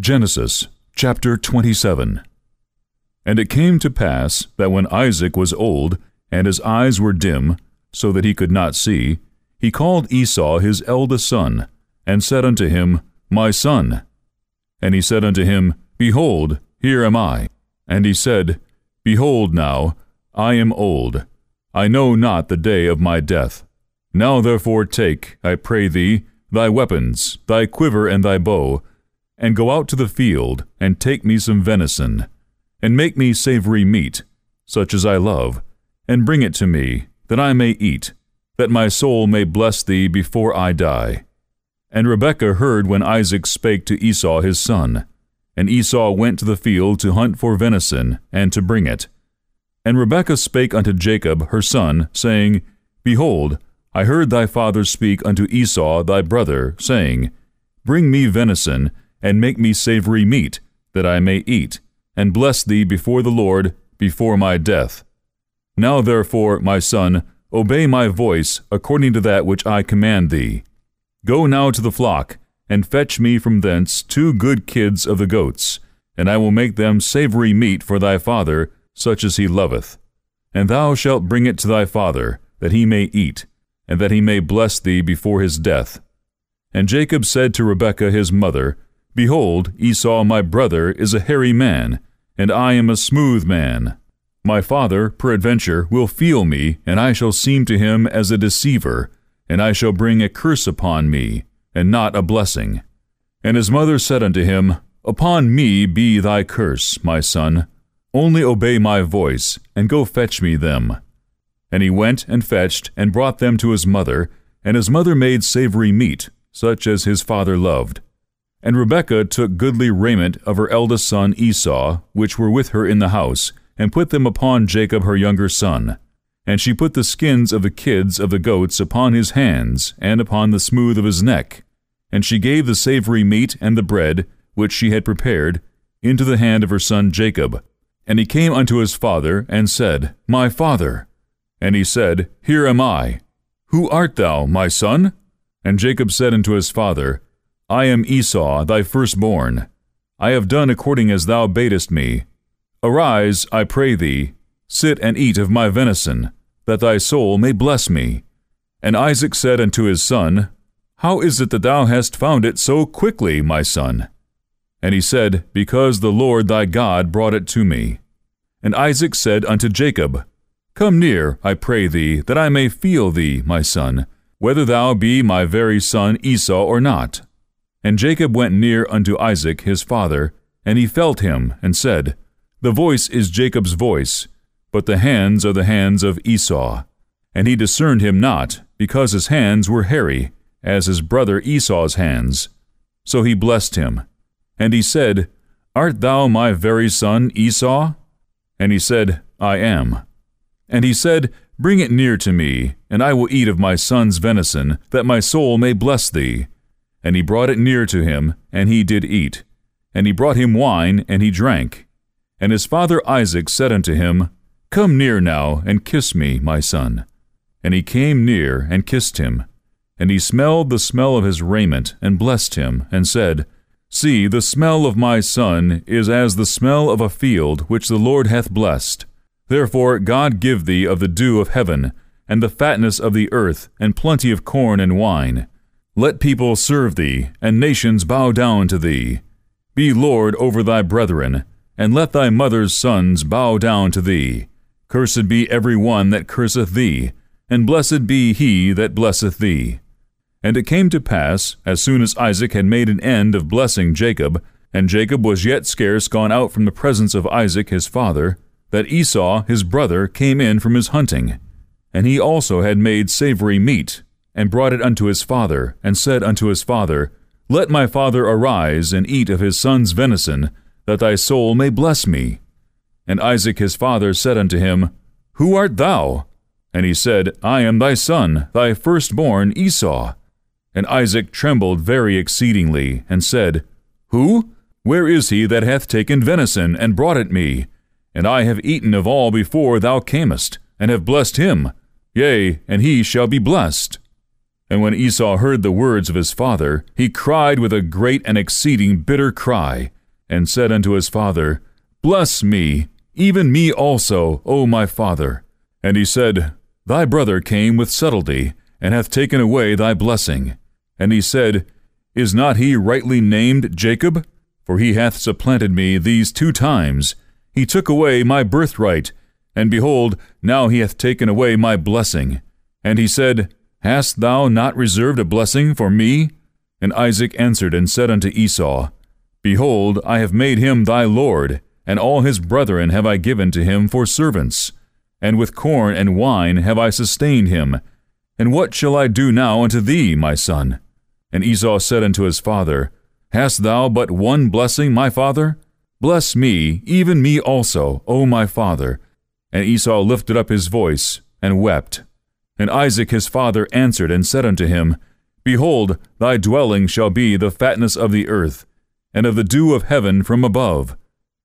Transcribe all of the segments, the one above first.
Genesis chapter 27 And it came to pass that when Isaac was old, and his eyes were dim, so that he could not see, he called Esau his eldest son, and said unto him, My son. And he said unto him, Behold, here am I. And he said, Behold now, I am old. I know not the day of my death. Now therefore take, I pray thee, thy weapons, thy quiver and thy bow, and go out to the field, and take me some venison, and make me savory meat, such as I love, and bring it to me, that I may eat, that my soul may bless thee before I die. And Rebekah heard when Isaac spake to Esau his son. And Esau went to the field to hunt for venison, and to bring it. And Rebekah spake unto Jacob her son, saying, Behold, I heard thy father speak unto Esau thy brother, saying, Bring me venison, and make me savory meat, that I may eat, and bless thee before the Lord before my death. Now therefore, my son, obey my voice according to that which I command thee. Go now to the flock, and fetch me from thence two good kids of the goats, and I will make them savory meat for thy father, such as he loveth. And thou shalt bring it to thy father, that he may eat, and that he may bless thee before his death. And Jacob said to Rebekah his mother, Behold, Esau my brother is a hairy man, and I am a smooth man. My father, peradventure, will feel me, and I shall seem to him as a deceiver, and I shall bring a curse upon me, and not a blessing. And his mother said unto him, Upon me be thy curse, my son. Only obey my voice, and go fetch me them. And he went and fetched, and brought them to his mother, and his mother made savory meat, such as his father loved. And Rebekah took goodly raiment of her eldest son Esau, which were with her in the house, and put them upon Jacob her younger son. And she put the skins of the kids of the goats upon his hands, and upon the smooth of his neck. And she gave the savory meat and the bread, which she had prepared, into the hand of her son Jacob. And he came unto his father, and said, My father. And he said, Here am I. Who art thou, my son? And Jacob said unto his father, I am Esau, thy firstborn. I have done according as thou badest me. Arise, I pray thee, sit and eat of my venison, that thy soul may bless me. And Isaac said unto his son, How is it that thou hast found it so quickly, my son? And he said, Because the Lord thy God brought it to me. And Isaac said unto Jacob, Come near, I pray thee, that I may feel thee, my son, whether thou be my very son Esau or not. And Jacob went near unto Isaac his father, and he felt him, and said, The voice is Jacob's voice, but the hands are the hands of Esau. And he discerned him not, because his hands were hairy, as his brother Esau's hands. So he blessed him. And he said, Art thou my very son Esau? And he said, I am. And he said, Bring it near to me, and I will eat of my son's venison, that my soul may bless thee. And he brought it near to him, and he did eat. And he brought him wine, and he drank. And his father Isaac said unto him, Come near now, and kiss me, my son. And he came near, and kissed him. And he smelled the smell of his raiment, and blessed him, and said, See, the smell of my son is as the smell of a field which the Lord hath blessed. Therefore God give thee of the dew of heaven, and the fatness of the earth, and plenty of corn and wine let people serve thee, and nations bow down to thee. Be Lord over thy brethren, and let thy mother's sons bow down to thee. Cursed be every one that curseth thee, and blessed be he that blesseth thee. And it came to pass, as soon as Isaac had made an end of blessing Jacob, and Jacob was yet scarce gone out from the presence of Isaac his father, that Esau his brother came in from his hunting. And he also had made savory meat, and brought it unto his father, and said unto his father, Let my father arise and eat of his son's venison, that thy soul may bless me. And Isaac his father said unto him, Who art thou? And he said, I am thy son, thy firstborn Esau. And Isaac trembled very exceedingly, and said, Who? Where is he that hath taken venison, and brought it me? And I have eaten of all before thou camest, and have blessed him. Yea, and he shall be blessed. And when Esau heard the words of his father, he cried with a great and exceeding bitter cry, and said unto his father, Bless me, even me also, O my father. And he said, Thy brother came with subtlety, and hath taken away thy blessing. And he said, Is not he rightly named Jacob? For he hath supplanted me these two times. He took away my birthright, and behold, now he hath taken away my blessing. And he said, Hast thou not reserved a blessing for me? And Isaac answered and said unto Esau, Behold, I have made him thy lord, and all his brethren have I given to him for servants. And with corn and wine have I sustained him. And what shall I do now unto thee, my son? And Esau said unto his father, Hast thou but one blessing, my father? Bless me, even me also, O my father. And Esau lifted up his voice, and wept. And Isaac his father answered and said unto him, Behold, thy dwelling shall be the fatness of the earth, and of the dew of heaven from above.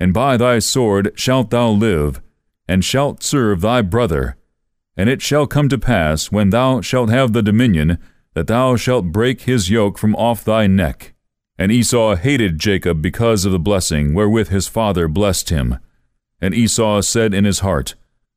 And by thy sword shalt thou live, and shalt serve thy brother. And it shall come to pass, when thou shalt have the dominion, that thou shalt break his yoke from off thy neck. And Esau hated Jacob because of the blessing wherewith his father blessed him. And Esau said in his heart,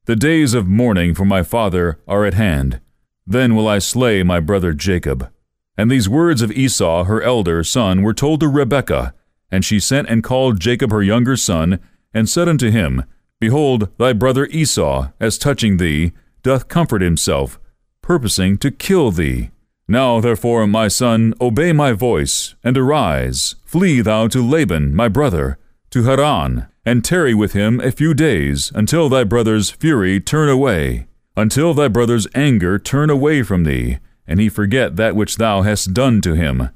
the days of mourning for my father are at hand. Then will I slay my brother Jacob. And these words of Esau, her elder son, were told to Rebekah. And she sent and called Jacob her younger son, and said unto him, Behold, thy brother Esau, as touching thee, doth comfort himself, purposing to kill thee. Now therefore, my son, obey my voice, and arise, flee thou to Laban, my brother, to Haran, and tarry with him a few days, until thy brother's fury turn away, until thy brother's anger turn away from thee, and he forget that which thou hast done to him.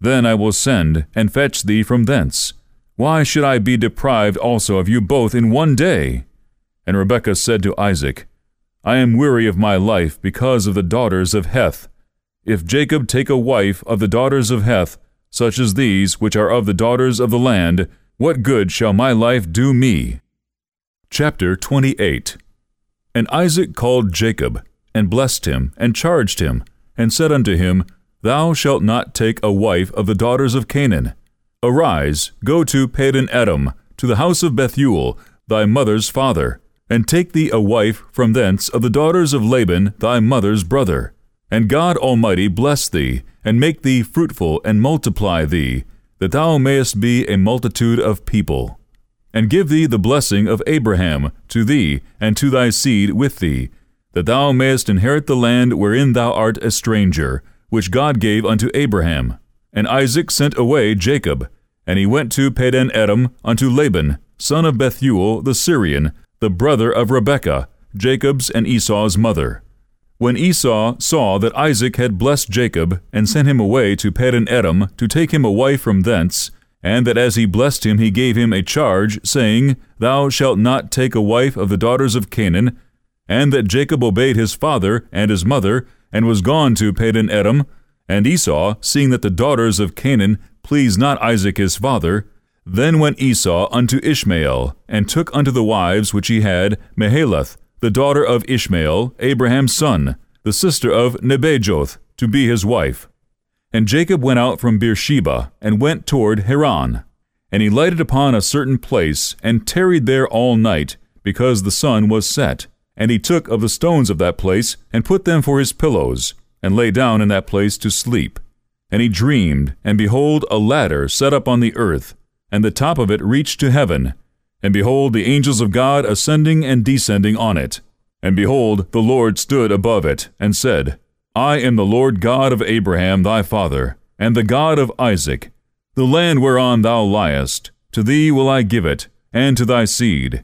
Then I will send and fetch thee from thence. Why should I be deprived also of you both in one day? And Rebekah said to Isaac, I am weary of my life because of the daughters of Heth. If Jacob take a wife of the daughters of Heth, such as these which are of the daughters of the land, what good shall my life do me? Chapter 28 And Isaac called Jacob, and blessed him, and charged him, and said unto him, Thou shalt not take a wife of the daughters of Canaan. Arise, go to Padan Aram, to the house of Bethuel, thy mother's father, and take thee a wife from thence of the daughters of Laban thy mother's brother. And God Almighty bless thee, and make thee fruitful, and multiply thee, that thou mayest be a multitude of people. And give thee the blessing of Abraham to thee and to thy seed with thee, that thou mayest inherit the land wherein thou art a stranger, which God gave unto Abraham. And Isaac sent away Jacob, and he went to Padan Aram unto Laban, son of Bethuel the Syrian, the brother of Rebekah, Jacob's and Esau's mother. When Esau saw that Isaac had blessed Jacob, and sent him away to Padan Aram to take him a wife from thence, and that as he blessed him he gave him a charge, saying, Thou shalt not take a wife of the daughters of Canaan, and that Jacob obeyed his father and his mother, and was gone to Padan Aram, and Esau, seeing that the daughters of Canaan pleased not Isaac his father, then went Esau unto Ishmael, and took unto the wives which he had Mahalath, the daughter of Ishmael, Abraham's son, the sister of Nebajoth, to be his wife. And Jacob went out from Beersheba, and went toward Haran. And he lighted upon a certain place, and tarried there all night, because the sun was set. And he took of the stones of that place, and put them for his pillows, and lay down in that place to sleep. And he dreamed, and behold, a ladder set up on the earth, and the top of it reached to heaven, and behold, the angels of God ascending and descending on it. And behold, the Lord stood above it, and said, I am the Lord God of Abraham thy father, and the God of Isaac. The land whereon thou liest, to thee will I give it, and to thy seed.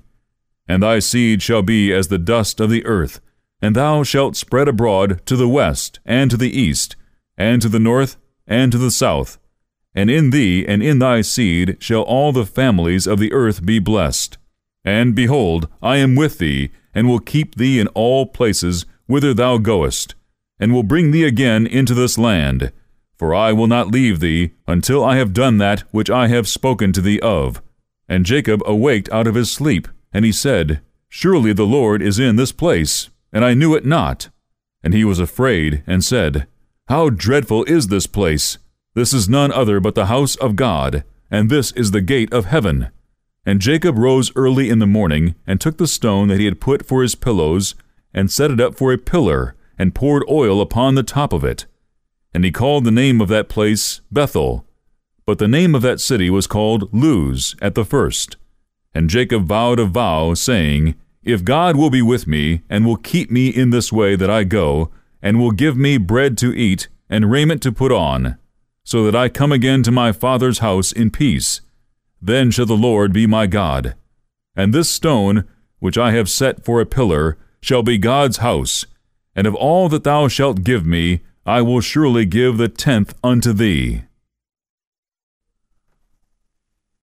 And thy seed shall be as the dust of the earth, and thou shalt spread abroad to the west, and to the east, and to the north, and to the south and in thee and in thy seed shall all the families of the earth be blessed. And behold, I am with thee, and will keep thee in all places whither thou goest, and will bring thee again into this land. For I will not leave thee until I have done that which I have spoken to thee of. And Jacob awaked out of his sleep, and he said, Surely the Lord is in this place, and I knew it not. And he was afraid, and said, How dreadful is this place! This is none other but the house of God, and this is the gate of heaven. And Jacob rose early in the morning, and took the stone that he had put for his pillows, and set it up for a pillar, and poured oil upon the top of it. And he called the name of that place Bethel. But the name of that city was called Luz at the first. And Jacob vowed a vow, saying, If God will be with me, and will keep me in this way that I go, and will give me bread to eat, and raiment to put on, so that I come again to my father's house in peace, then shall the Lord be my God. And this stone, which I have set for a pillar, shall be God's house, and of all that thou shalt give me, I will surely give the tenth unto thee.